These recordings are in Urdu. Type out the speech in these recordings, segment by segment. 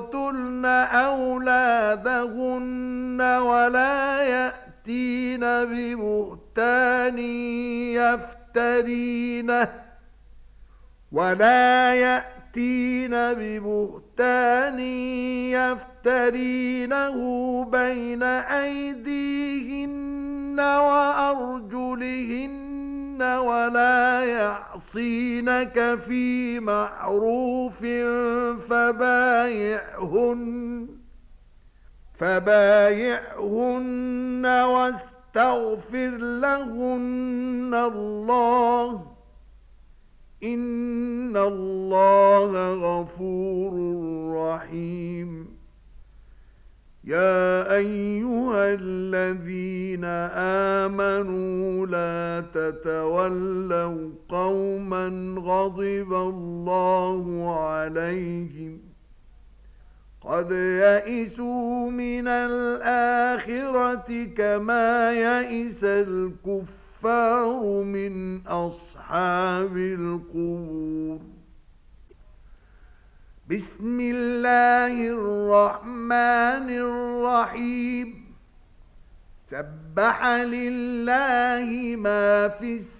يقتلن أولادهن ولا يأتين بمهتان يفترينه ولا يأتين بمهتان يفترينه بين أيديهن وأرجلهن ولا يأتين يعصينك في معروف فبايعهن فبايعهن واستغفر لهن الله. إن الله غفور رحيم. يا أيها الذين آمنوا لا تتولوا قوما من غضب الله عليهم قد يئسوا من الآخرة كما يئس الكفار من أصحاب القبور بسم الله الرحمن الرحيم سبح لله ما في السماء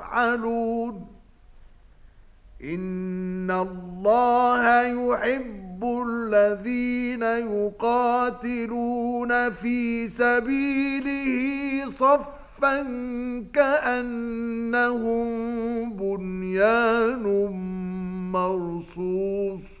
تفعلون. إن الله يحب الذين يقاتلون في سبيله صفا كأنهم بنيان مرصوص.